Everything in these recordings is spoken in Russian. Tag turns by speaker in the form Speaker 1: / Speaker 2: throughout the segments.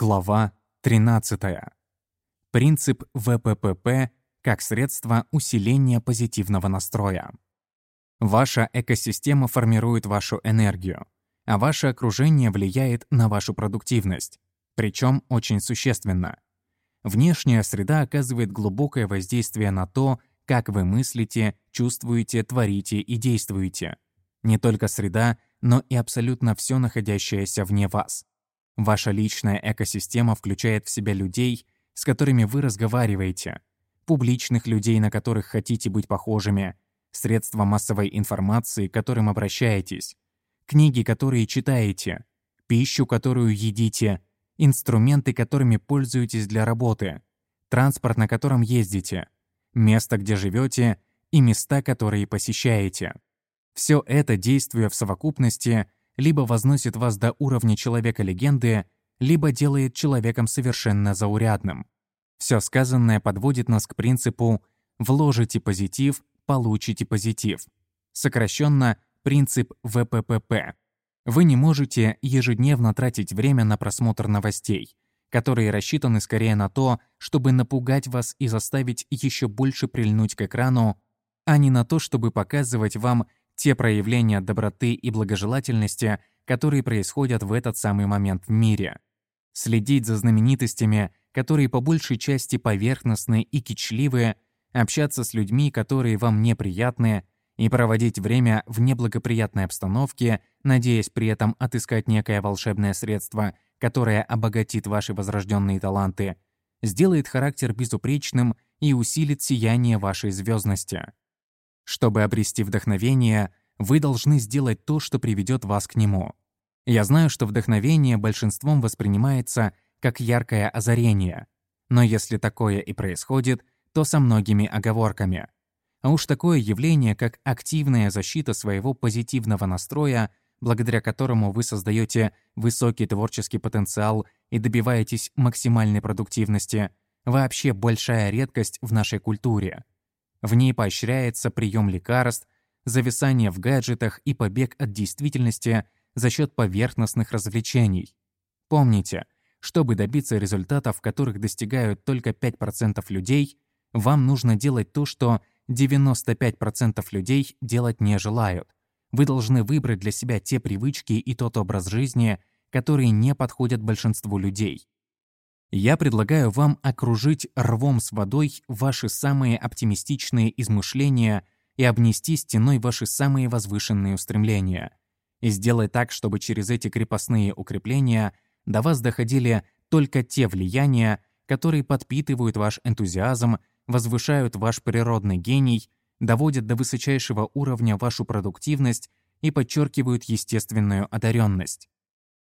Speaker 1: Глава 13. Принцип ВППП как средство усиления позитивного настроя. Ваша экосистема формирует вашу энергию, а ваше окружение влияет на вашу продуктивность, причем очень существенно. Внешняя среда оказывает глубокое воздействие на то, как вы мыслите, чувствуете, творите и действуете. Не только среда, но и абсолютно все находящееся вне вас. Ваша личная экосистема включает в себя людей, с которыми вы разговариваете, публичных людей, на которых хотите быть похожими, средства массовой информации, к которым обращаетесь, книги, которые читаете, пищу, которую едите, инструменты, которыми пользуетесь для работы, транспорт, на котором ездите, место, где живете и места, которые посещаете. Все это, действуя в совокупности, либо возносит вас до уровня человека-легенды, либо делает человеком совершенно заурядным. Все сказанное подводит нас к принципу «вложите позитив, получите позитив». Сокращенно принцип ВППП. Вы не можете ежедневно тратить время на просмотр новостей, которые рассчитаны скорее на то, чтобы напугать вас и заставить еще больше прильнуть к экрану, а не на то, чтобы показывать вам те проявления доброты и благожелательности, которые происходят в этот самый момент в мире. Следить за знаменитостями, которые по большей части поверхностны и кичливые, общаться с людьми, которые вам неприятны, и проводить время в неблагоприятной обстановке, надеясь при этом отыскать некое волшебное средство, которое обогатит ваши возрожденные таланты, сделает характер безупречным и усилит сияние вашей звездности. Чтобы обрести вдохновение, вы должны сделать то, что приведет вас к нему. Я знаю, что вдохновение большинством воспринимается как яркое озарение, но если такое и происходит, то со многими оговорками. А уж такое явление, как активная защита своего позитивного настроя, благодаря которому вы создаете высокий творческий потенциал и добиваетесь максимальной продуктивности, вообще большая редкость в нашей культуре. В ней поощряется прием лекарств, зависание в гаджетах и побег от действительности за счет поверхностных развлечений. Помните, чтобы добиться результатов, которых достигают только 5% людей, вам нужно делать то, что 95% людей делать не желают. Вы должны выбрать для себя те привычки и тот образ жизни, которые не подходят большинству людей. Я предлагаю вам окружить рвом с водой ваши самые оптимистичные измышления и обнести стеной ваши самые возвышенные устремления. И сделать так, чтобы через эти крепостные укрепления до вас доходили только те влияния, которые подпитывают ваш энтузиазм, возвышают ваш природный гений, доводят до высочайшего уровня вашу продуктивность и подчеркивают естественную одаренность.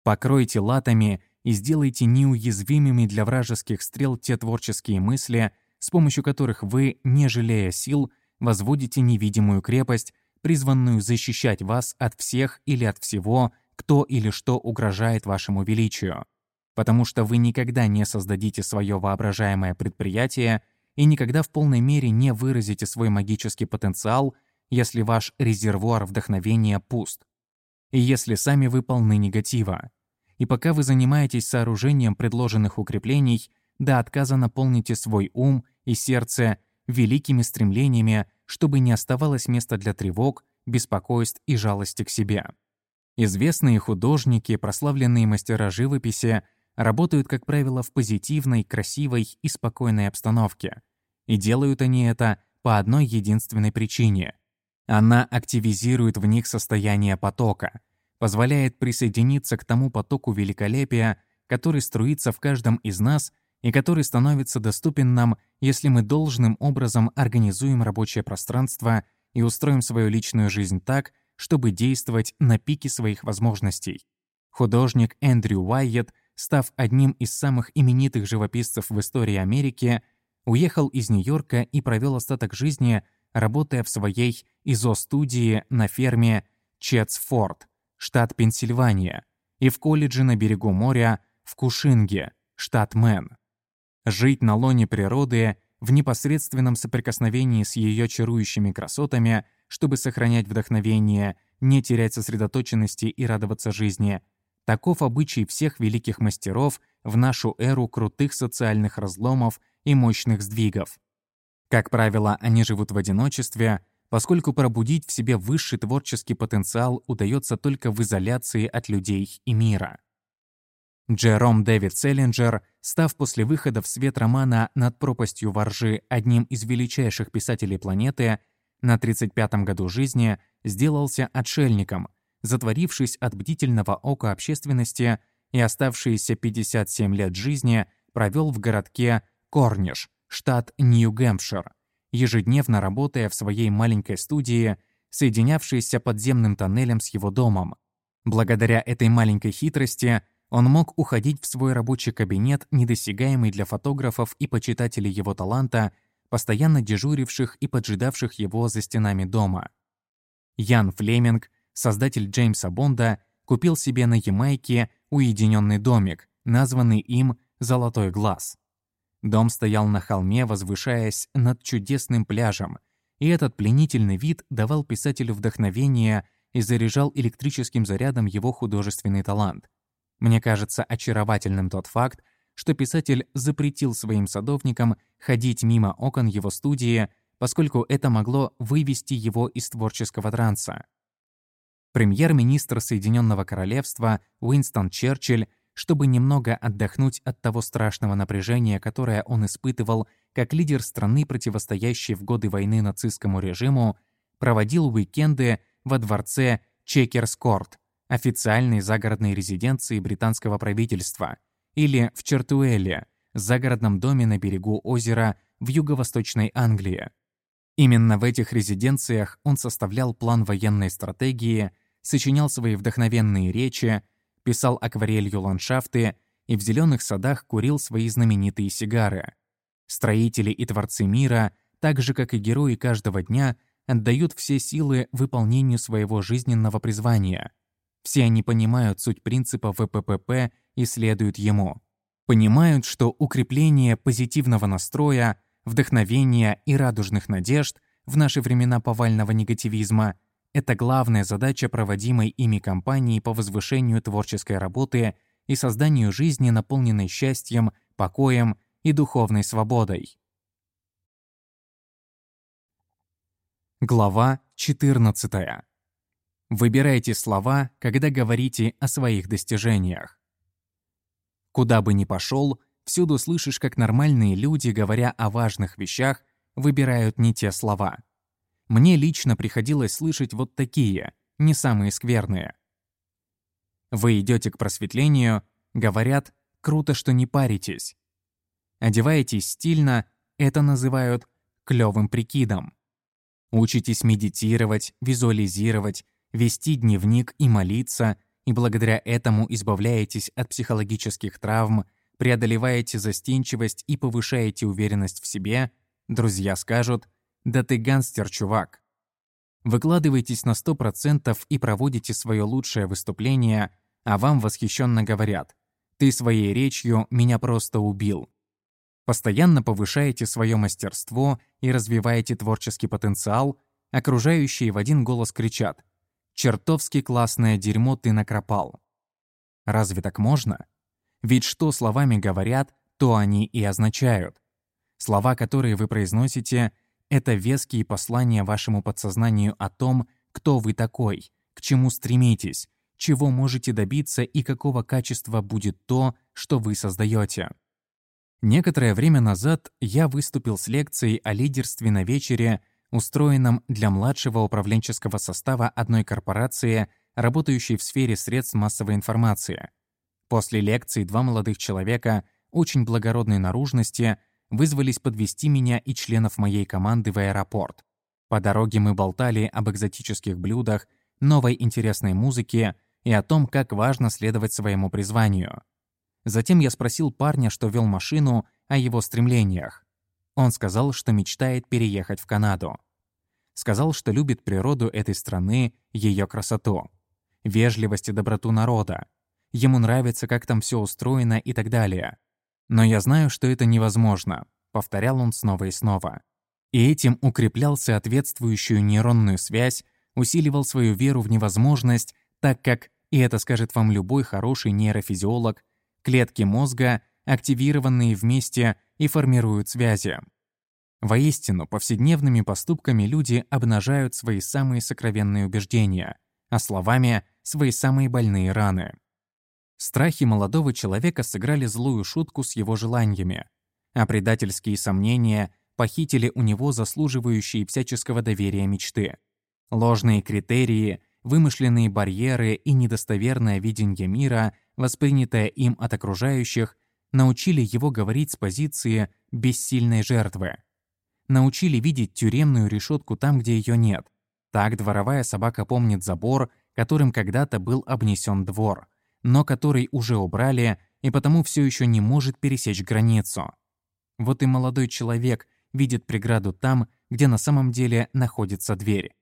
Speaker 1: Покройте латами и сделайте неуязвимыми для вражеских стрел те творческие мысли, с помощью которых вы, не жалея сил, возводите невидимую крепость, призванную защищать вас от всех или от всего, кто или что угрожает вашему величию. Потому что вы никогда не создадите свое воображаемое предприятие и никогда в полной мере не выразите свой магический потенциал, если ваш резервуар вдохновения пуст. И если сами вы полны негатива и пока вы занимаетесь сооружением предложенных укреплений, до отказа наполните свой ум и сердце великими стремлениями, чтобы не оставалось места для тревог, беспокойств и жалости к себе. Известные художники, прославленные мастера живописи работают, как правило, в позитивной, красивой и спокойной обстановке. И делают они это по одной единственной причине. Она активизирует в них состояние потока — позволяет присоединиться к тому потоку великолепия, который струится в каждом из нас и который становится доступен нам, если мы должным образом организуем рабочее пространство и устроим свою личную жизнь так, чтобы действовать на пике своих возможностей. Художник Эндрю Уайет, став одним из самых именитых живописцев в истории Америки, уехал из Нью-Йорка и провел остаток жизни, работая в своей изо-студии на ферме Четсфорд, штат Пенсильвания, и в колледже на берегу моря в Кушинге, штат Мэн. Жить на лоне природы в непосредственном соприкосновении с ее чарующими красотами, чтобы сохранять вдохновение, не терять сосредоточенности и радоваться жизни, Таков обычай всех великих мастеров в нашу эру крутых социальных разломов и мощных сдвигов. Как правило, они живут в одиночестве, поскольку пробудить в себе высший творческий потенциал удается только в изоляции от людей и мира. Джером Дэвид Селлинджер, став после выхода в свет романа «Над пропастью воржи» одним из величайших писателей планеты, на 35-м году жизни сделался отшельником, затворившись от бдительного ока общественности и оставшиеся 57 лет жизни провел в городке Корниш, штат Нью-Гэмпшир, ежедневно работая в своей маленькой студии, соединявшейся подземным тоннелем с его домом. Благодаря этой маленькой хитрости он мог уходить в свой рабочий кабинет, недосягаемый для фотографов и почитателей его таланта, постоянно дежуривших и поджидавших его за стенами дома. Ян Флеминг, создатель Джеймса Бонда, купил себе на Ямайке уединенный домик, названный им «Золотой глаз». Дом стоял на холме, возвышаясь над чудесным пляжем, и этот пленительный вид давал писателю вдохновение и заряжал электрическим зарядом его художественный талант. Мне кажется очаровательным тот факт, что писатель запретил своим садовникам ходить мимо окон его студии, поскольку это могло вывести его из творческого транса. Премьер-министр Соединенного Королевства Уинстон Черчилль чтобы немного отдохнуть от того страшного напряжения, которое он испытывал как лидер страны, противостоящей в годы войны нацистскому режиму, проводил уикенды во дворце Чекерскорт, официальной загородной резиденции британского правительства, или в Чертуэле, загородном доме на берегу озера в юго-восточной Англии. Именно в этих резиденциях он составлял план военной стратегии, сочинял свои вдохновенные речи, писал акварелью ландшафты и в зеленых садах курил свои знаменитые сигары. Строители и творцы мира, так же как и герои каждого дня, отдают все силы выполнению своего жизненного призвания. Все они понимают суть принципа ВППП и следуют ему. Понимают, что укрепление позитивного настроя, вдохновения и радужных надежд в наши времена повального негативизма это главная задача проводимой ими кампании по возвышению творческой работы и созданию жизни, наполненной счастьем, покоем и духовной свободой. Глава 14. Выбирайте слова, когда говорите о своих достижениях. Куда бы ни пошел, всюду слышишь, как нормальные люди, говоря о важных вещах, выбирают не те слова. Мне лично приходилось слышать вот такие, не самые скверные. Вы идете к просветлению, говорят, круто, что не паритесь. Одеваетесь стильно, это называют клёвым прикидом. Учитесь медитировать, визуализировать, вести дневник и молиться, и благодаря этому избавляетесь от психологических травм, преодолеваете застенчивость и повышаете уверенность в себе, друзья скажут, да ты гангстер, чувак. Выкладываетесь на 100% и проводите свое лучшее выступление, а вам восхищенно говорят «Ты своей речью меня просто убил». Постоянно повышаете свое мастерство и развиваете творческий потенциал, окружающие в один голос кричат «Чертовски классное дерьмо ты накропал». Разве так можно? Ведь что словами говорят, то они и означают. Слова, которые вы произносите — это веские послания вашему подсознанию о том, кто вы такой, к чему стремитесь, чего можете добиться и какого качества будет то, что вы создаете. Некоторое время назад я выступил с лекцией о лидерстве на вечере, устроенном для младшего управленческого состава одной корпорации, работающей в сфере средств массовой информации. После лекции два молодых человека очень благородной наружности вызвались подвести меня и членов моей команды в аэропорт. По дороге мы болтали об экзотических блюдах, новой интересной музыке и о том, как важно следовать своему призванию. Затем я спросил парня, что вел машину, о его стремлениях. Он сказал, что мечтает переехать в Канаду. Сказал, что любит природу этой страны, ее красоту, вежливость и доброту народа. Ему нравится, как там все устроено и так далее. Но я знаю, что это невозможно, повторял он снова и снова. И этим укреплял соответствующую нейронную связь, усиливал свою веру в невозможность, так как И это скажет вам любой хороший нейрофизиолог. Клетки мозга, активированные вместе, и формируют связи. Воистину, повседневными поступками люди обнажают свои самые сокровенные убеждения, а словами — свои самые больные раны. Страхи молодого человека сыграли злую шутку с его желаниями, а предательские сомнения похитили у него заслуживающие всяческого доверия мечты. Ложные критерии, вымышленные барьеры и недостоверное видение мира, воспринятое им от окружающих, научили его говорить с позиции бессильной жертвы научили видеть тюремную решетку там, где ее нет. Так дворовая собака помнит забор, которым когда-то был обнесен двор, но который уже убрали и потому все еще не может пересечь границу. Вот и молодой человек видит преграду там, где на самом деле находится дверь.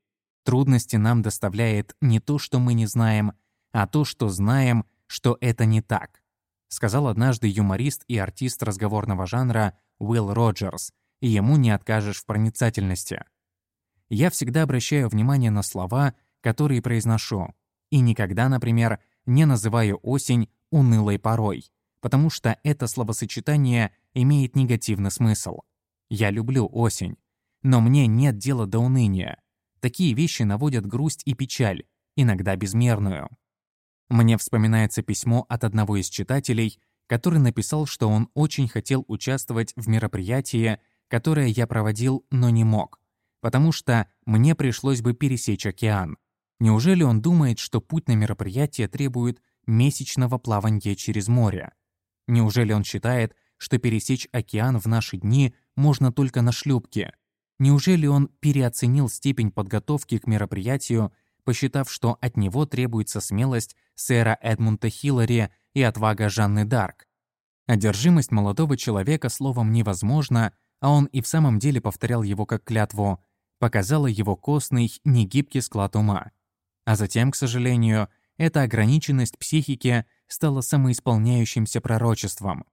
Speaker 1: Трудности нам доставляет не то, что мы не знаем, а то, что знаем, что это не так, сказал однажды юморист и артист разговорного жанра Уилл Роджерс, и ему не откажешь в проницательности. Я всегда обращаю внимание на слова, которые произношу, и никогда, например, не называю осень унылой порой, потому что это словосочетание имеет негативный смысл. Я люблю осень, но мне нет дела до уныния. Такие вещи наводят грусть и печаль, иногда безмерную. Мне вспоминается письмо от одного из читателей, который написал, что он очень хотел участвовать в мероприятии, которое я проводил, но не мог, потому что мне пришлось бы пересечь океан. Неужели он думает, что путь на мероприятие требует месячного плавания через море? Неужели он считает, что пересечь океан в наши дни можно только на шлюпке? Неужели он переоценил степень подготовки к мероприятию, посчитав, что от него требуется смелость сэра Эдмунда Хиллари и отвага Жанны Дарк? Одержимость молодого человека словом «невозможно» а он и в самом деле повторял его как клятву, показала его костный, негибкий склад ума. А затем, к сожалению, эта ограниченность психики стала самоисполняющимся пророчеством.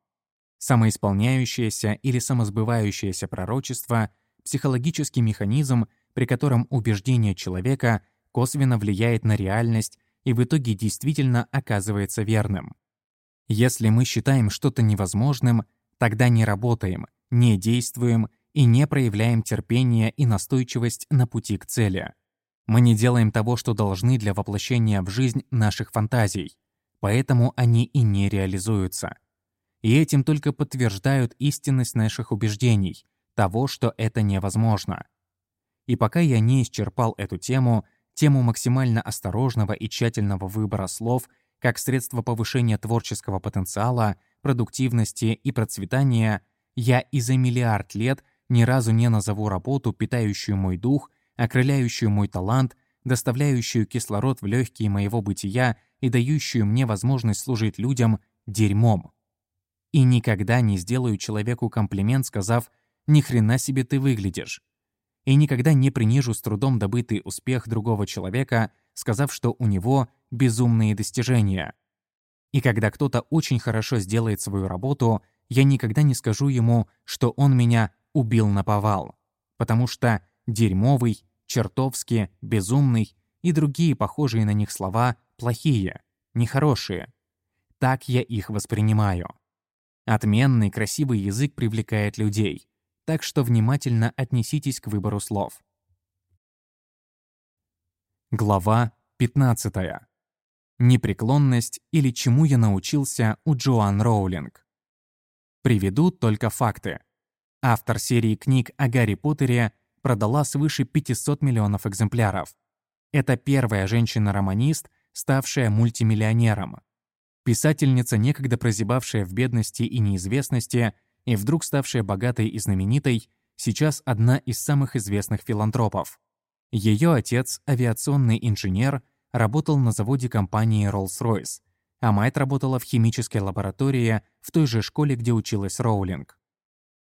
Speaker 1: Самоисполняющееся или самосбывающееся пророчество – психологический механизм, при котором убеждение человека косвенно влияет на реальность и в итоге действительно оказывается верным. Если мы считаем что-то невозможным, тогда не работаем – не действуем и не проявляем терпение и настойчивость на пути к цели. Мы не делаем того, что должны для воплощения в жизнь наших фантазий, поэтому они и не реализуются. И этим только подтверждают истинность наших убеждений, того, что это невозможно. И пока я не исчерпал эту тему, тему максимально осторожного и тщательного выбора слов как средство повышения творческого потенциала, продуктивности и процветания, я и за миллиард лет ни разу не назову работу, питающую мой дух, окрыляющую мой талант, доставляющую кислород в легкие моего бытия и дающую мне возможность служить людям дерьмом. И никогда не сделаю человеку комплимент, сказав «ни хрена себе ты выглядишь». И никогда не принижу с трудом добытый успех другого человека, сказав, что у него безумные достижения. И когда кто-то очень хорошо сделает свою работу, я никогда не скажу ему, что он меня убил на повал, потому что дерьмовый, чертовски, безумный и другие похожие на них слова плохие, нехорошие. Так я их воспринимаю. Отменный, красивый язык привлекает людей, так что внимательно отнеситесь к выбору слов. Глава 15. Непреклонность или чему я научился у Джоан Роулинг. Приведу только факты. Автор серии книг о Гарри Поттере продала свыше 500 миллионов экземпляров. Это первая женщина-романист, ставшая мультимиллионером. Писательница, некогда прозябавшая в бедности и неизвестности, и вдруг ставшая богатой и знаменитой, сейчас одна из самых известных филантропов. Ее отец, авиационный инженер, работал на заводе компании Rolls-Royce, а мать работала в химической лаборатории в той же школе, где училась Роулинг.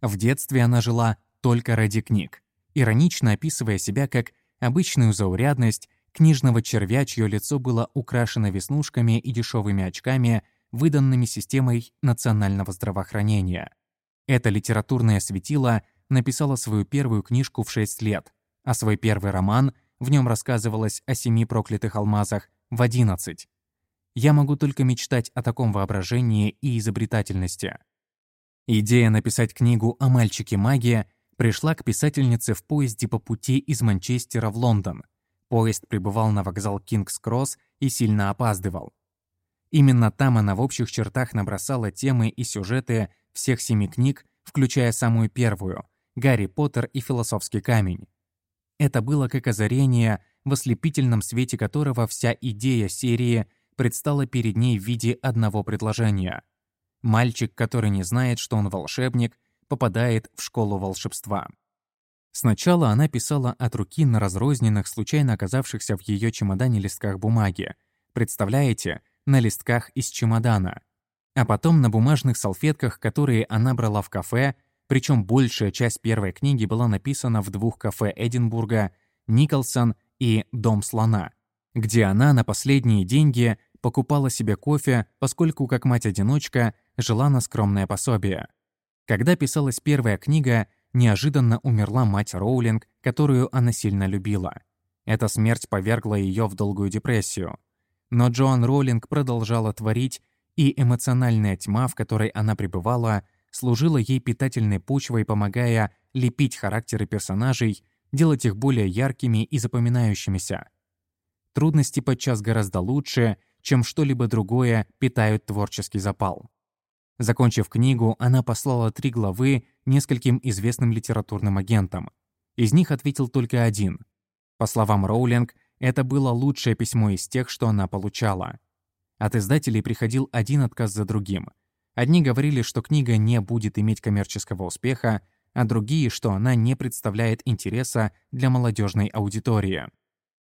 Speaker 1: В детстве она жила только ради книг, иронично описывая себя как обычную заурядность, книжного червя, чье лицо было украшено веснушками и дешевыми очками, выданными системой национального здравоохранения. Это литературное светило написала свою первую книжку в 6 лет, а свой первый роман, в нем рассказывалось о семи проклятых алмазах, в 11. Я могу только мечтать о таком воображении и изобретательности. Идея написать книгу о мальчике-маге пришла к писательнице в поезде по пути из Манчестера в Лондон. Поезд прибывал на вокзал Кингс-Кросс и сильно опаздывал. Именно там она в общих чертах набросала темы и сюжеты всех семи книг, включая самую первую «Гарри Поттер и философский камень». Это было как озарение, в ослепительном свете которого вся идея серии предстала перед ней в виде одного предложения. Мальчик, который не знает, что он волшебник, попадает в школу волшебства. Сначала она писала от руки на разрозненных, случайно оказавшихся в ее чемодане листках бумаги. Представляете, на листках из чемодана. А потом на бумажных салфетках, которые она брала в кафе, причем большая часть первой книги была написана в двух кафе Эдинбурга «Николсон» и «Дом слона», где она на последние деньги покупала себе кофе, поскольку как мать-одиночка жила на скромное пособие. Когда писалась первая книга, неожиданно умерла мать Роулинг, которую она сильно любила. Эта смерть повергла ее в долгую депрессию. Но Джоан Роулинг продолжала творить, и эмоциональная тьма, в которой она пребывала, служила ей питательной почвой, помогая лепить характеры персонажей, делать их более яркими и запоминающимися. Трудности подчас гораздо лучше, чем что-либо другое, питают творческий запал. Закончив книгу, она послала три главы нескольким известным литературным агентам. Из них ответил только один. По словам Роулинг, это было лучшее письмо из тех, что она получала. От издателей приходил один отказ за другим. Одни говорили, что книга не будет иметь коммерческого успеха, а другие, что она не представляет интереса для молодежной аудитории.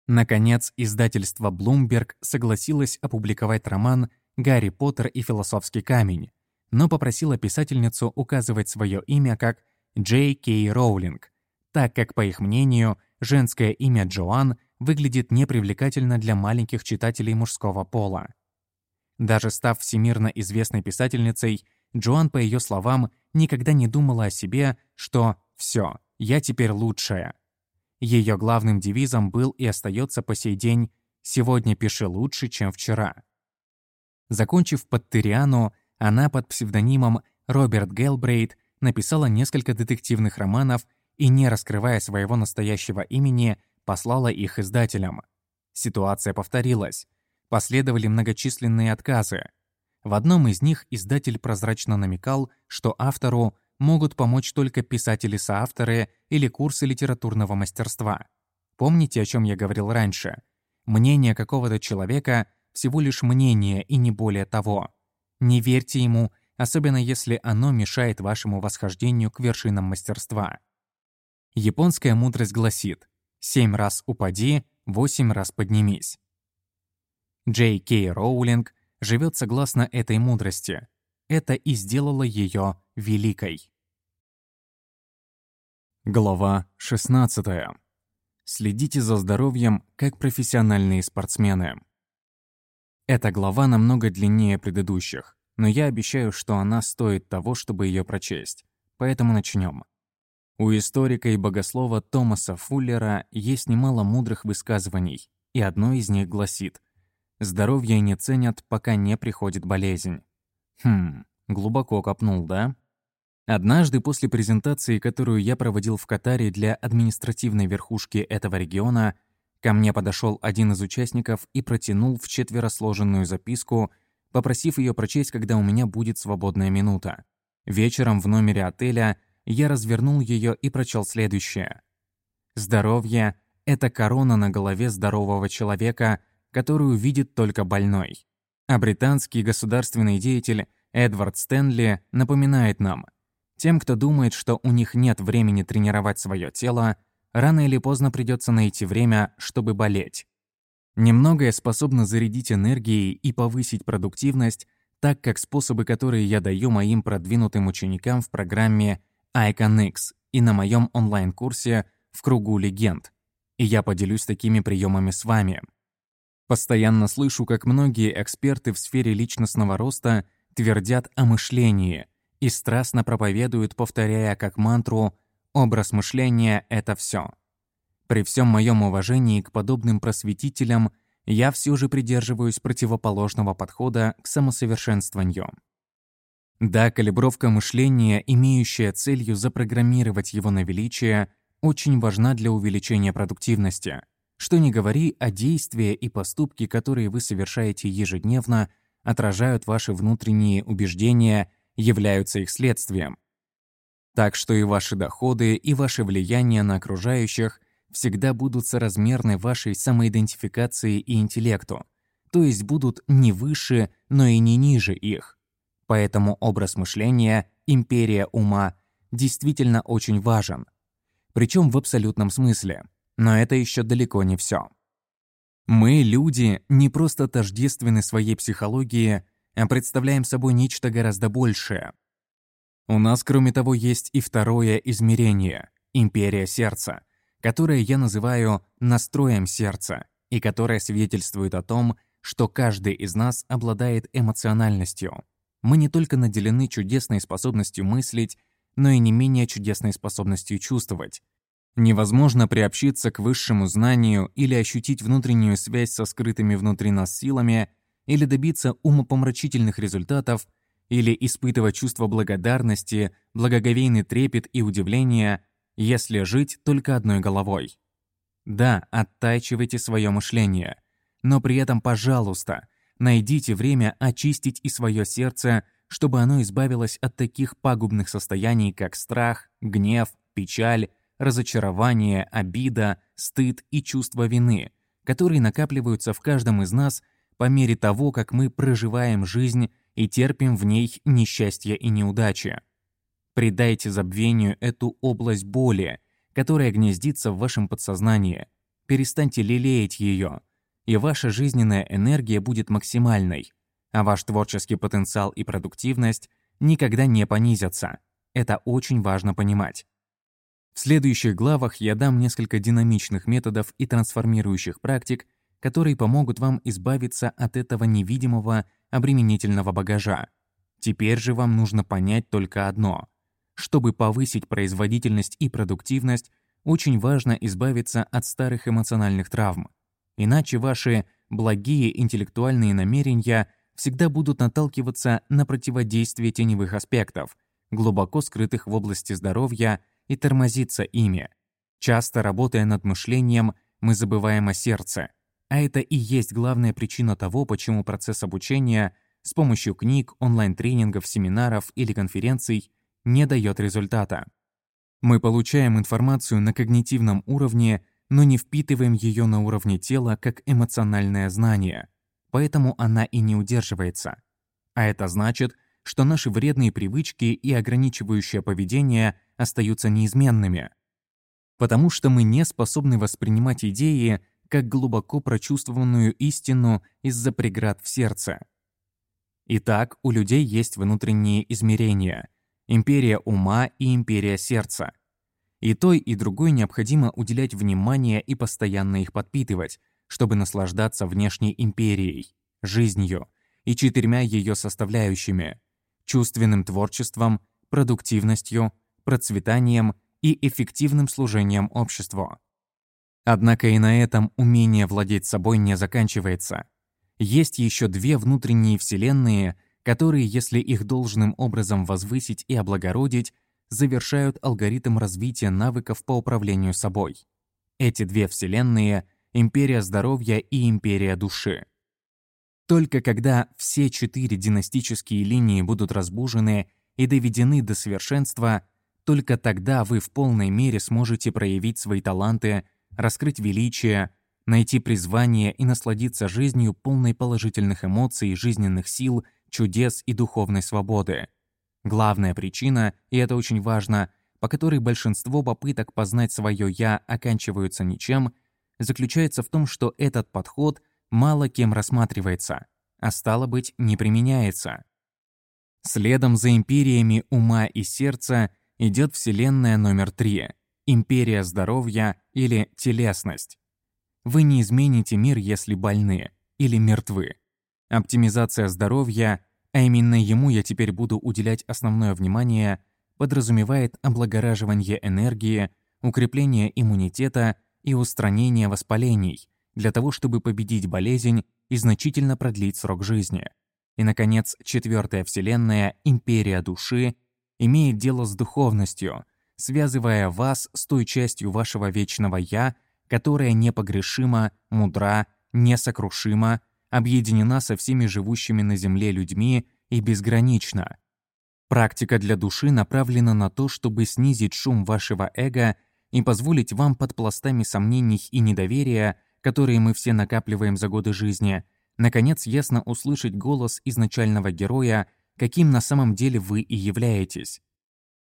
Speaker 1: Наконец, издательство Bloomberg согласилось опубликовать роман «Гарри Поттер и философский камень», но попросила писательницу указывать свое имя как Джей Кей Роулинг, так как, по их мнению, женское имя Джоан выглядит непривлекательно для маленьких читателей мужского пола. Даже став всемирно известной писательницей, Джоан, по ее словам, никогда не думала о себе, что «все, я теперь лучшая». Ее главным девизом был и остается по сей день «сегодня пиши лучше, чем вчера». Закончив под Тириану, она под псевдонимом Роберт Гелбрейт написала несколько детективных романов и, не раскрывая своего настоящего имени, послала их издателям. Ситуация повторилась. Последовали многочисленные отказы. В одном из них издатель прозрачно намекал, что автору могут помочь только писатели-соавторы или курсы литературного мастерства. Помните, о чем я говорил раньше? Мнение какого-то человека – всего лишь мнение и не более того. Не верьте ему, особенно если оно мешает вашему восхождению к вершинам мастерства. Японская мудрость гласит Семь раз упади, восемь раз поднимись. Джей Кей Роулинг живет согласно этой мудрости. Это и сделало ее великой. Глава 16. Следите за здоровьем как профессиональные спортсмены. Эта глава намного длиннее предыдущих, но я обещаю, что она стоит того, чтобы ее прочесть. Поэтому начнем. У историка и богослова Томаса Фуллера есть немало мудрых высказываний, и одно из них гласит «Здоровье не ценят, пока не приходит болезнь». Хм, глубоко копнул, да? Однажды после презентации, которую я проводил в Катаре для административной верхушки этого региона, ко мне подошел один из участников и протянул в четверо сложенную записку, попросив ее прочесть, когда у меня будет свободная минута. Вечером в номере отеля – я развернул ее и прочел следующее. «Здоровье — это корона на голове здорового человека, которую видит только больной». А британский государственный деятель Эдвард Стэнли напоминает нам, тем, кто думает, что у них нет времени тренировать свое тело, рано или поздно придется найти время, чтобы болеть. Немногое способно зарядить энергией и повысить продуктивность, так как способы, которые я даю моим продвинутым ученикам в программе IconX и на моем онлайн-курсе «В кругу легенд». И я поделюсь такими приемами с вами. Постоянно слышу, как многие эксперты в сфере личностного роста твердят о мышлении и страстно проповедуют, повторяя как мантру «образ мышления — это все». При всем моем уважении к подобным просветителям я все же придерживаюсь противоположного подхода к самосовершенствованию. Да, калибровка мышления, имеющая целью запрограммировать его на величие, очень важна для увеличения продуктивности. Что не говори, а действия и поступки, которые вы совершаете ежедневно, отражают ваши внутренние убеждения, являются их следствием. Так что и ваши доходы, и ваше влияние на окружающих всегда будут соразмерны вашей самоидентификации и интеллекту, то есть будут не выше, но и не ниже их. Поэтому образ мышления, империя ума, действительно очень важен. Причем в абсолютном смысле. Но это еще далеко не все. Мы, люди, не просто тождественны своей психологии, а представляем собой нечто гораздо большее. У нас, кроме того, есть и второе измерение — империя сердца — которое я называю «настроем сердца» и которое свидетельствует о том, что каждый из нас обладает эмоциональностью. Мы не только наделены чудесной способностью мыслить, но и не менее чудесной способностью чувствовать. Невозможно приобщиться к высшему знанию или ощутить внутреннюю связь со скрытыми внутри нас силами, или добиться умопомрачительных результатов, или испытывать чувство благодарности, благоговейный трепет и удивление, если жить только одной головой. Да, оттачивайте свое мышление, но при этом, пожалуйста, найдите время очистить и свое сердце, чтобы оно избавилось от таких пагубных состояний, как страх, гнев, печаль, разочарование, обида, стыд и чувство вины, которые накапливаются в каждом из нас по мере того, как мы проживаем жизнь и терпим в ней несчастье и неудачи. Придайте забвению эту область боли, которая гнездится в вашем подсознании. Перестаньте лелеять ее, и ваша жизненная энергия будет максимальной, а ваш творческий потенциал и продуктивность никогда не понизятся. Это очень важно понимать. В следующих главах я дам несколько динамичных методов и трансформирующих практик, которые помогут вам избавиться от этого невидимого обременительного багажа. Теперь же вам нужно понять только одно. Чтобы повысить производительность и продуктивность, очень важно избавиться от старых эмоциональных травм. Иначе ваши благие интеллектуальные намерения всегда будут наталкиваться на противодействие теневых аспектов, глубоко скрытых в области здоровья, и тормозиться ими. Часто работая над мышлением, мы забываем о сердце, а это и есть главная причина того, почему процесс обучения с помощью книг, онлайн-тренингов, семинаров или конференций – не дает результата. Мы получаем информацию на когнитивном уровне, но не впитываем ее на уровне тела как эмоциональное знание, поэтому она и не удерживается. А это значит, что наши вредные привычки и ограничивающее поведение остаются неизменными. Потому что мы не способны воспринимать идеи как глубоко прочувствованную истину из-за преград в сердце. Итак, у людей есть внутренние измерения, империя ума и империя сердца. И той, и другой необходимо уделять внимание и постоянно их подпитывать, чтобы наслаждаться внешней империей, жизнью и четырьмя ее составляющими – чувственным творчеством, продуктивностью, процветанием и эффективным служением обществу. Однако и на этом умение владеть собой не заканчивается. Есть еще две внутренние вселенные, которые, если их должным образом возвысить и облагородить, завершают алгоритм развития навыков по управлению собой. Эти две вселенные — империя здоровья и империя души. Только когда все четыре династические линии будут разбужены и доведены до совершенства, только тогда вы в полной мере сможете проявить свои таланты, раскрыть величие, найти призвание и насладиться жизнью полной положительных эмоций жизненных сил чудес и духовной свободы. Главная причина, и это очень важно, по которой большинство попыток познать свое «я» оканчиваются ничем, заключается в том, что этот подход мало кем рассматривается, а стало быть, не применяется. Следом за империями ума и сердца идет Вселенная номер три — империя здоровья или телесность. Вы не измените мир, если больны или мертвы. Оптимизация здоровья, а именно ему я теперь буду уделять основное внимание, подразумевает облагораживание энергии, укрепление иммунитета и устранение воспалений, для того, чтобы победить болезнь и значительно продлить срок жизни. И, наконец, четвертая вселенная, империя души, имеет дело с духовностью, связывая вас с той частью вашего вечного «я», которая непогрешима, мудра, несокрушима, объединена со всеми живущими на Земле людьми и безгранична. Практика для души направлена на то, чтобы снизить шум вашего эго и позволить вам под пластами сомнений и недоверия, которые мы все накапливаем за годы жизни, наконец ясно услышать голос изначального героя, каким на самом деле вы и являетесь.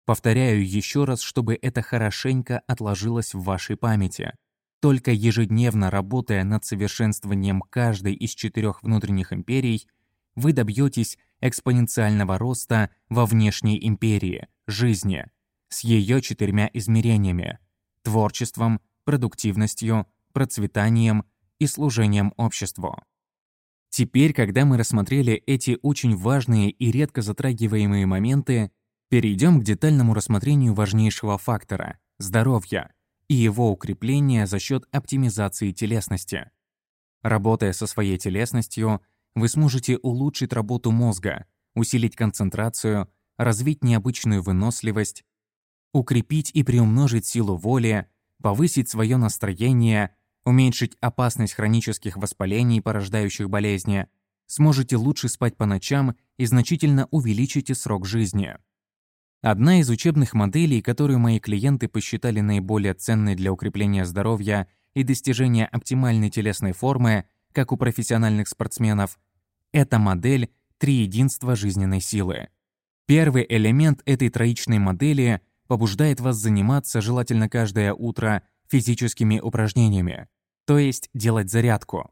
Speaker 1: Повторяю еще раз, чтобы это хорошенько отложилось в вашей памяти. Только ежедневно работая над совершенствованием каждой из четырех внутренних империй, вы добьетесь экспоненциального роста во внешней империи, жизни, с ее четырьмя измерениями – творчеством, продуктивностью, процветанием и служением обществу. Теперь, когда мы рассмотрели эти очень важные и редко затрагиваемые моменты, перейдем к детальному рассмотрению важнейшего фактора – здоровья и его укрепления за счет оптимизации телесности. Работая со своей телесностью, вы сможете улучшить работу мозга, усилить концентрацию, развить необычную выносливость, укрепить и приумножить силу воли, повысить свое настроение уменьшить опасность хронических воспалений, порождающих болезни, сможете лучше спать по ночам и значительно увеличите срок жизни. Одна из учебных моделей, которую мои клиенты посчитали наиболее ценной для укрепления здоровья и достижения оптимальной телесной формы, как у профессиональных спортсменов, это модель «Три единства жизненной силы». Первый элемент этой троичной модели побуждает вас заниматься, желательно каждое утро, физическими упражнениями то есть делать зарядку.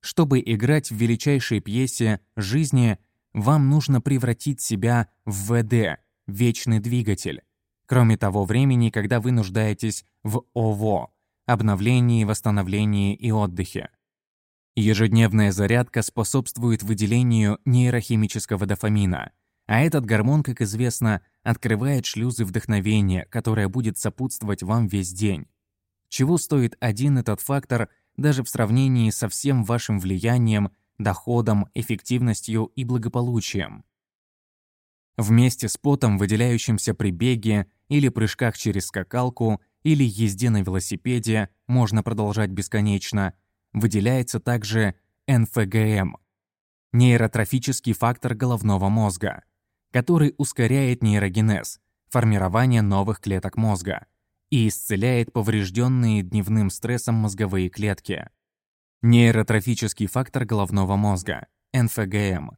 Speaker 1: Чтобы играть в величайшей пьесе жизни, вам нужно превратить себя в ВД, вечный двигатель, кроме того времени, когда вы нуждаетесь в ОВО, обновлении, восстановлении и отдыхе. Ежедневная зарядка способствует выделению нейрохимического дофамина, а этот гормон, как известно, открывает шлюзы вдохновения, которое будет сопутствовать вам весь день. Чего стоит один этот фактор даже в сравнении со всем вашим влиянием, доходом, эффективностью и благополучием? Вместе с потом, выделяющимся при беге или прыжках через скакалку, или езде на велосипеде, можно продолжать бесконечно, выделяется также НФГМ – нейротрофический фактор головного мозга, который ускоряет нейрогенез, формирование новых клеток мозга – и исцеляет поврежденные дневным стрессом мозговые клетки. Нейротрофический фактор головного мозга, НФГМ.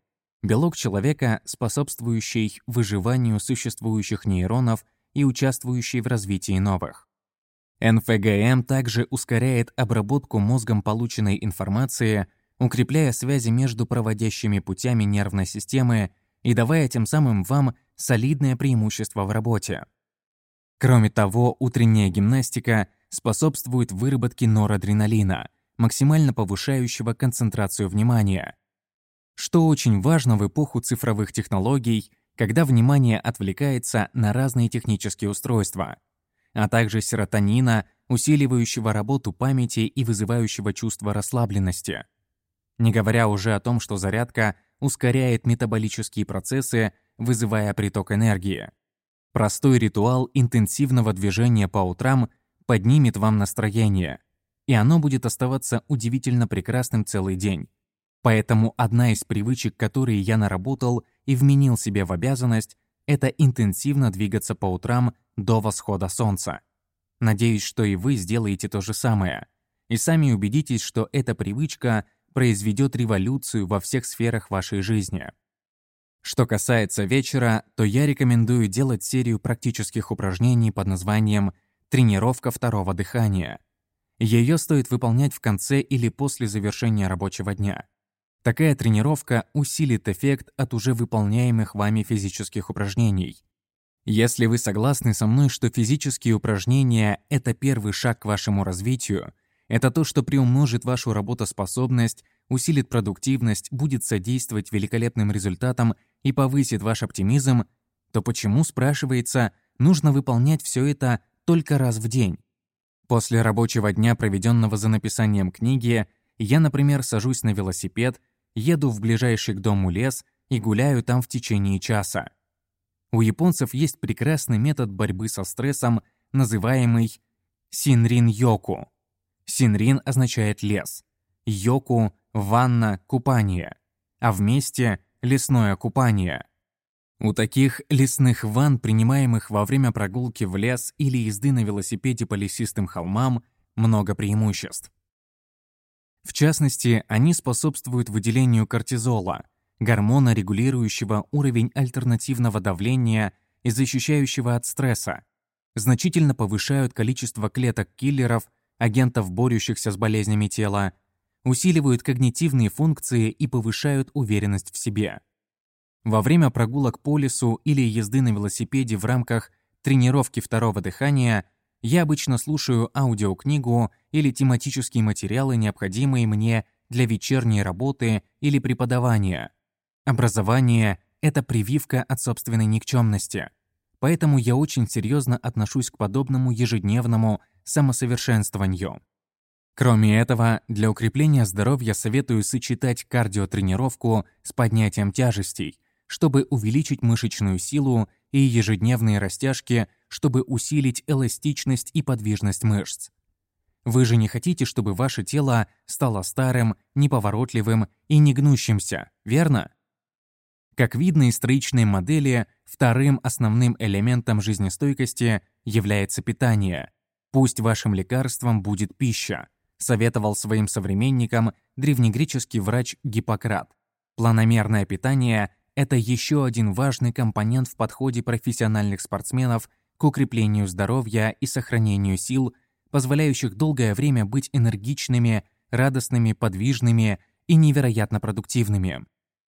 Speaker 1: Белок человека, способствующий выживанию существующих нейронов и участвующий в развитии новых. НФГМ также ускоряет обработку мозгом полученной информации, укрепляя связи между проводящими путями нервной системы и давая тем самым вам солидное преимущество в работе. Кроме того, утренняя гимнастика способствует выработке норадреналина, максимально повышающего концентрацию внимания. Что очень важно в эпоху цифровых технологий, когда внимание отвлекается на разные технические устройства, а также серотонина, усиливающего работу памяти и вызывающего чувство расслабленности. Не говоря уже о том, что зарядка ускоряет метаболические процессы, вызывая приток энергии. Простой ритуал интенсивного движения по утрам поднимет вам настроение, и оно будет оставаться удивительно прекрасным целый день. Поэтому одна из привычек, которые я наработал и вменил себе в обязанность, это интенсивно двигаться по утрам до восхода солнца. Надеюсь, что и вы сделаете то же самое. И сами убедитесь, что эта привычка произведет революцию во всех сферах вашей жизни. Что касается вечера, то я рекомендую делать серию практических упражнений под названием «Тренировка второго дыхания». Ее стоит выполнять в конце или после завершения рабочего дня. Такая тренировка усилит эффект от уже выполняемых вами физических упражнений. Если вы согласны со мной, что физические упражнения – это первый шаг к вашему развитию, это то, что приумножит вашу работоспособность, усилит продуктивность, будет содействовать великолепным результатам и повысит ваш оптимизм, то почему, спрашивается, нужно выполнять все это только раз в день? После рабочего дня, проведенного за написанием книги, Я, например, сажусь на велосипед, еду в ближайший к дому лес и гуляю там в течение часа. У японцев есть прекрасный метод борьбы со стрессом, называемый синрин-йоку. Синрин означает лес, йоку – ванна, купание, а вместе – лесное купание. У таких лесных ванн, принимаемых во время прогулки в лес или езды на велосипеде по лесистым холмам, много преимуществ. В частности, они способствуют выделению кортизола, гормона, регулирующего уровень альтернативного давления и защищающего от стресса, значительно повышают количество клеток-киллеров, агентов, борющихся с болезнями тела, усиливают когнитивные функции и повышают уверенность в себе. Во время прогулок по лесу или езды на велосипеде в рамках тренировки второго дыхания я обычно слушаю аудиокнигу или тематические материалы, необходимые мне для вечерней работы или преподавания. Образование — это прививка от собственной никчемности. Поэтому я очень серьезно отношусь к подобному ежедневному самосовершенствованию. Кроме этого, для укрепления здоровья советую сочетать кардиотренировку с поднятием тяжестей, чтобы увеличить мышечную силу и ежедневные растяжки, чтобы усилить эластичность и подвижность мышц. Вы же не хотите, чтобы ваше тело стало старым, неповоротливым и негнущимся, верно? Как видно из строичной модели, вторым основным элементом жизнестойкости является питание. Пусть вашим лекарством будет пища, советовал своим современникам древнегреческий врач Гиппократ. Планомерное питание – это еще один важный компонент в подходе профессиональных спортсменов к укреплению здоровья и сохранению сил, позволяющих долгое время быть энергичными, радостными, подвижными и невероятно продуктивными.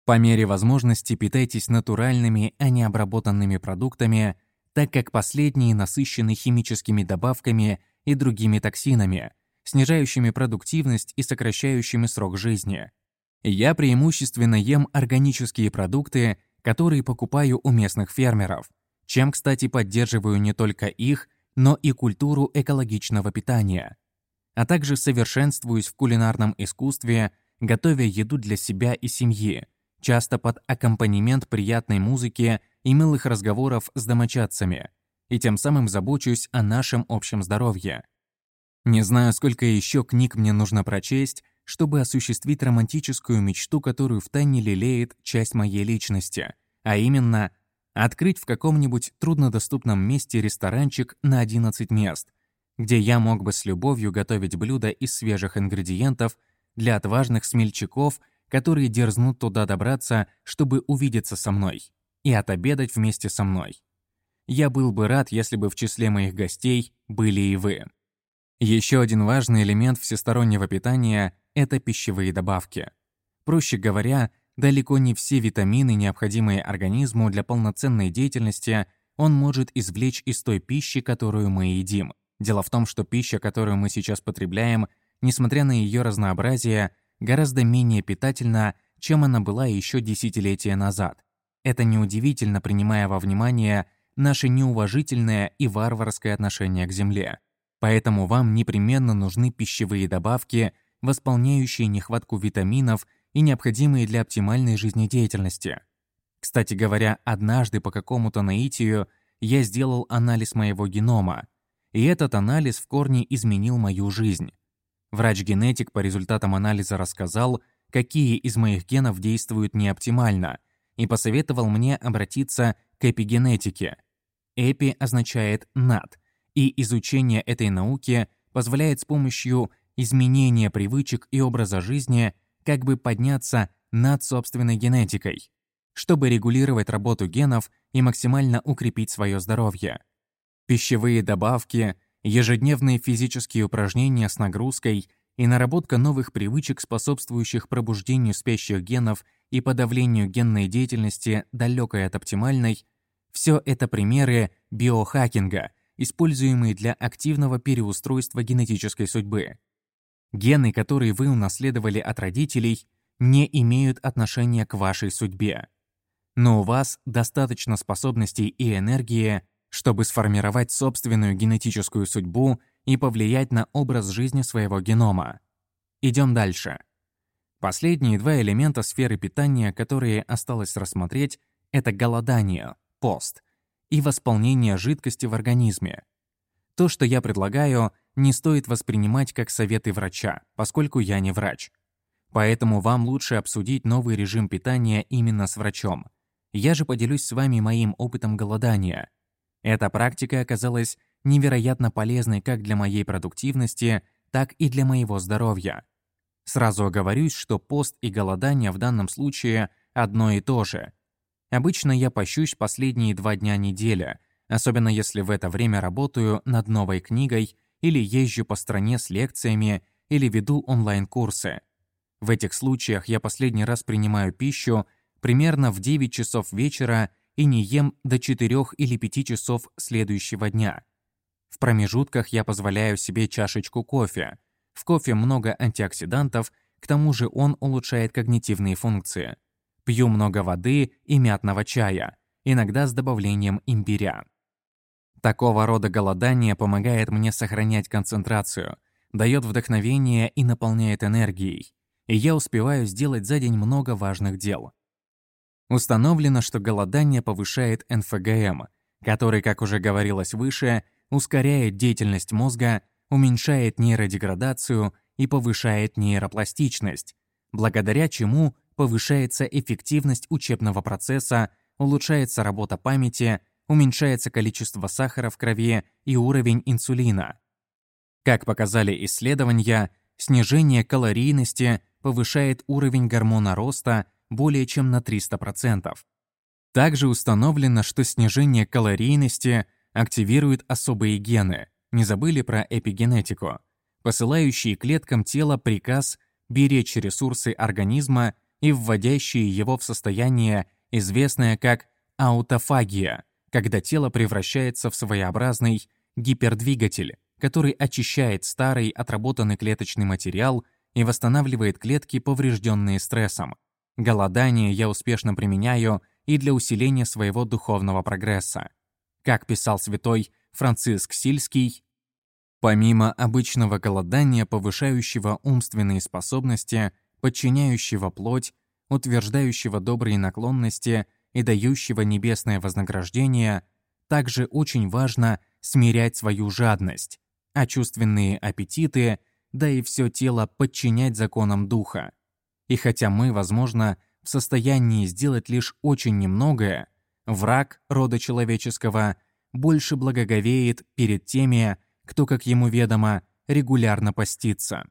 Speaker 1: По мере возможности питайтесь натуральными, а не обработанными продуктами, так как последние насыщены химическими добавками и другими токсинами, снижающими продуктивность и сокращающими срок жизни. Я преимущественно ем органические продукты, которые покупаю у местных фермеров, чем, кстати, поддерживаю не только их, но и культуру экологичного питания. А также совершенствуюсь в кулинарном искусстве, готовя еду для себя и семьи, часто под аккомпанемент приятной музыки и милых разговоров с домочадцами, и тем самым забочусь о нашем общем здоровье. Не знаю, сколько еще книг мне нужно прочесть, чтобы осуществить романтическую мечту, которую втайне лелеет часть моей личности, а именно открыть в каком-нибудь труднодоступном месте ресторанчик на 11 мест, где я мог бы с любовью готовить блюда из свежих ингредиентов для отважных смельчаков – которые дерзнут туда добраться, чтобы увидеться со мной и отобедать вместе со мной. Я был бы рад, если бы в числе моих гостей были и вы. Еще один важный элемент всестороннего питания – это пищевые добавки. Проще говоря, далеко не все витамины, необходимые организму для полноценной деятельности, он может извлечь из той пищи, которую мы едим. Дело в том, что пища, которую мы сейчас потребляем, несмотря на ее разнообразие, гораздо менее питательна, чем она была еще десятилетия назад. Это неудивительно, принимая во внимание наше неуважительное и варварское отношение к Земле. Поэтому вам непременно нужны пищевые добавки, восполняющие нехватку витаминов и необходимые для оптимальной жизнедеятельности. Кстати говоря, однажды по какому-то наитию я сделал анализ моего генома, и этот анализ в корне изменил мою жизнь. Врач-генетик по результатам анализа рассказал, какие из моих генов действуют неоптимально, и посоветовал мне обратиться к эпигенетике. Эпи означает «над», и изучение этой науки позволяет с помощью изменения привычек и образа жизни как бы подняться над собственной генетикой, чтобы регулировать работу генов и максимально укрепить свое здоровье. Пищевые добавки, ежедневные физические упражнения с нагрузкой и наработка новых привычек, способствующих пробуждению спящих генов и подавлению генной деятельности, далекой от оптимальной, все это примеры биохакинга, используемые для активного переустройства генетической судьбы. Гены, которые вы унаследовали от родителей, не имеют отношения к вашей судьбе. Но у вас достаточно способностей и энергии, чтобы сформировать собственную генетическую судьбу и повлиять на образ жизни своего генома. Идем дальше. Последние два элемента сферы питания, которые осталось рассмотреть, это голодание, пост, и восполнение жидкости в организме. То, что я предлагаю, не стоит воспринимать как советы врача, поскольку я не врач. Поэтому вам лучше обсудить новый режим питания именно с врачом. Я же поделюсь с вами моим опытом голодания. Эта практика оказалась невероятно полезной как для моей продуктивности, так и для моего здоровья. Сразу оговорюсь, что пост и голодание в данном случае одно и то же. Обычно я пощусь последние два дня недели, особенно если в это время работаю над новой книгой или езжу по стране с лекциями или веду онлайн-курсы. В этих случаях я последний раз принимаю пищу примерно в 9 часов вечера и не ем до 4 или 5 часов следующего дня. В промежутках я позволяю себе чашечку кофе, в кофе много антиоксидантов, к тому же он улучшает когнитивные функции. Пью много воды и мятного чая, иногда с добавлением имбиря. Такого рода голодание помогает мне сохранять концентрацию, дает вдохновение и наполняет энергией, и я успеваю сделать за день много важных дел. Установлено, что голодание повышает НФГМ, который, как уже говорилось выше, ускоряет деятельность мозга уменьшает нейродеградацию и повышает нейропластичность, благодаря чему повышается эффективность учебного процесса, улучшается работа памяти, уменьшается количество сахара в крови и уровень инсулина. Как показали исследования, снижение калорийности повышает уровень гормона роста более чем на 300%. Также установлено, что снижение калорийности активирует особые гены, не забыли про эпигенетику, посылающие клеткам тела приказ беречь ресурсы организма и вводящие его в состояние, известное как аутофагия, когда тело превращается в своеобразный гипердвигатель, который очищает старый отработанный клеточный материал и восстанавливает клетки, поврежденные стрессом. Голодание я успешно применяю и для усиления своего духовного прогресса. Как писал святой Франциск Сильский, помимо обычного голодания, повышающего умственные способности, подчиняющего плоть, утверждающего добрые наклонности и дающего небесное вознаграждение, также очень важно смирять свою жадность, а чувственные аппетиты, да и все тело подчинять законам духа. И хотя мы, возможно, в состоянии сделать лишь очень немногое, враг рода человеческого – больше благоговеет перед теми, кто, как ему ведомо, регулярно постится.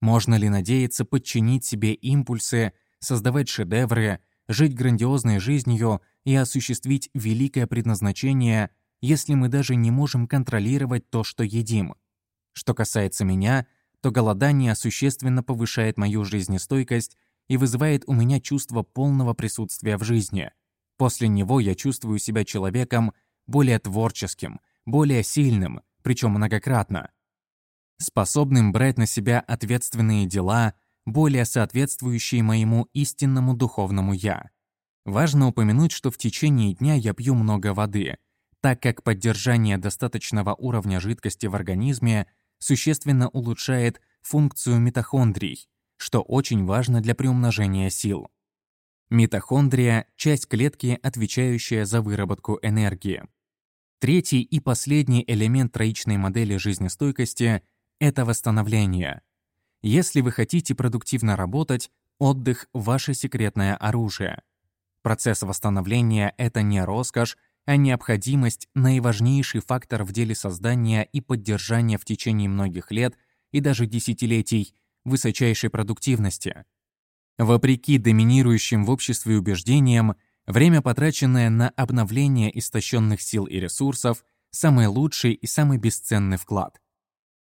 Speaker 1: Можно ли надеяться подчинить себе импульсы, создавать шедевры, жить грандиозной жизнью и осуществить великое предназначение, если мы даже не можем контролировать то, что едим? Что касается меня, то голодание существенно повышает мою жизнестойкость и вызывает у меня чувство полного присутствия в жизни. После него я чувствую себя человеком, более творческим, более сильным, причем многократно, способным брать на себя ответственные дела, более соответствующие моему истинному духовному «я». Важно упомянуть, что в течение дня я пью много воды, так как поддержание достаточного уровня жидкости в организме существенно улучшает функцию митохондрий, что очень важно для приумножения сил. Митохондрия – часть клетки, отвечающая за выработку энергии. Третий и последний элемент троичной модели жизнестойкости — это восстановление. Если вы хотите продуктивно работать, отдых — ваше секретное оружие. Процесс восстановления — это не роскошь, а необходимость, наиважнейший фактор в деле создания и поддержания в течение многих лет и даже десятилетий высочайшей продуктивности. Вопреки доминирующим в обществе убеждениям, Время, потраченное на обновление истощенных сил и ресурсов, самый лучший и самый бесценный вклад.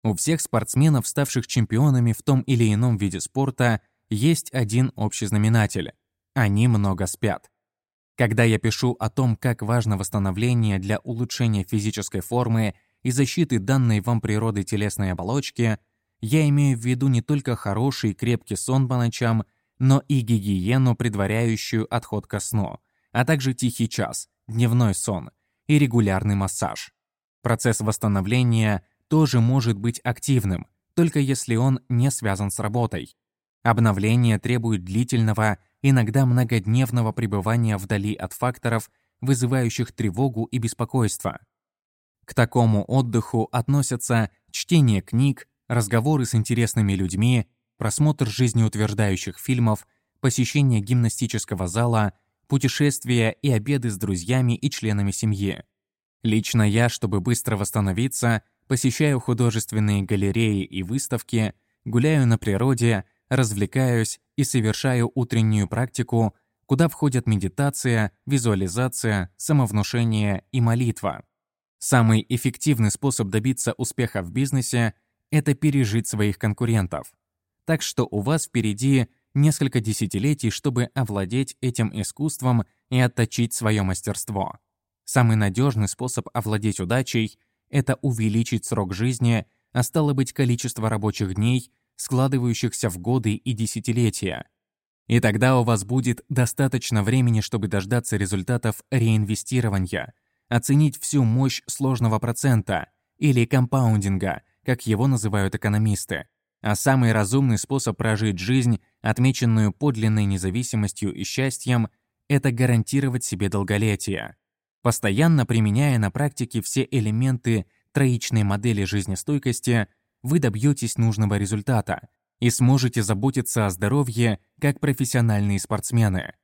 Speaker 1: У всех спортсменов, ставших чемпионами в том или ином виде спорта, есть один общий знаменатель – они много спят. Когда я пишу о том, как важно восстановление для улучшения физической формы и защиты данной вам природы телесной оболочки, я имею в виду не только хороший и крепкий сон по ночам, но и гигиену, предваряющую отход ко сну – а также тихий час, дневной сон и регулярный массаж. Процесс восстановления тоже может быть активным, только если он не связан с работой. Обновление требует длительного, иногда многодневного пребывания вдали от факторов, вызывающих тревогу и беспокойство. К такому отдыху относятся чтение книг, разговоры с интересными людьми, просмотр жизнеутверждающих фильмов, посещение гимнастического зала, путешествия и обеды с друзьями и членами семьи. Лично я, чтобы быстро восстановиться, посещаю художественные галереи и выставки, гуляю на природе, развлекаюсь и совершаю утреннюю практику, куда входят медитация, визуализация, самовнушение и молитва. Самый эффективный способ добиться успеха в бизнесе – это пережить своих конкурентов. Так что у вас впереди несколько десятилетий, чтобы овладеть этим искусством и отточить свое мастерство. Самый надежный способ овладеть удачей – это увеличить срок жизни, а стало быть количество рабочих дней, складывающихся в годы и десятилетия. И тогда у вас будет достаточно времени, чтобы дождаться результатов реинвестирования, оценить всю мощь сложного процента или компаундинга, как его называют экономисты. А самый разумный способ прожить жизнь, отмеченную подлинной независимостью и счастьем, это гарантировать себе долголетие. Постоянно применяя на практике все элементы троичной модели жизнестойкости, вы добьетесь нужного результата и сможете заботиться о здоровье как профессиональные спортсмены.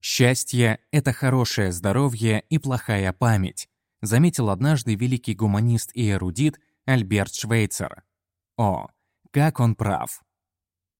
Speaker 1: Счастье – это хорошее здоровье и плохая память, заметил однажды великий гуманист и эрудит Альберт Швейцер. О, как он прав!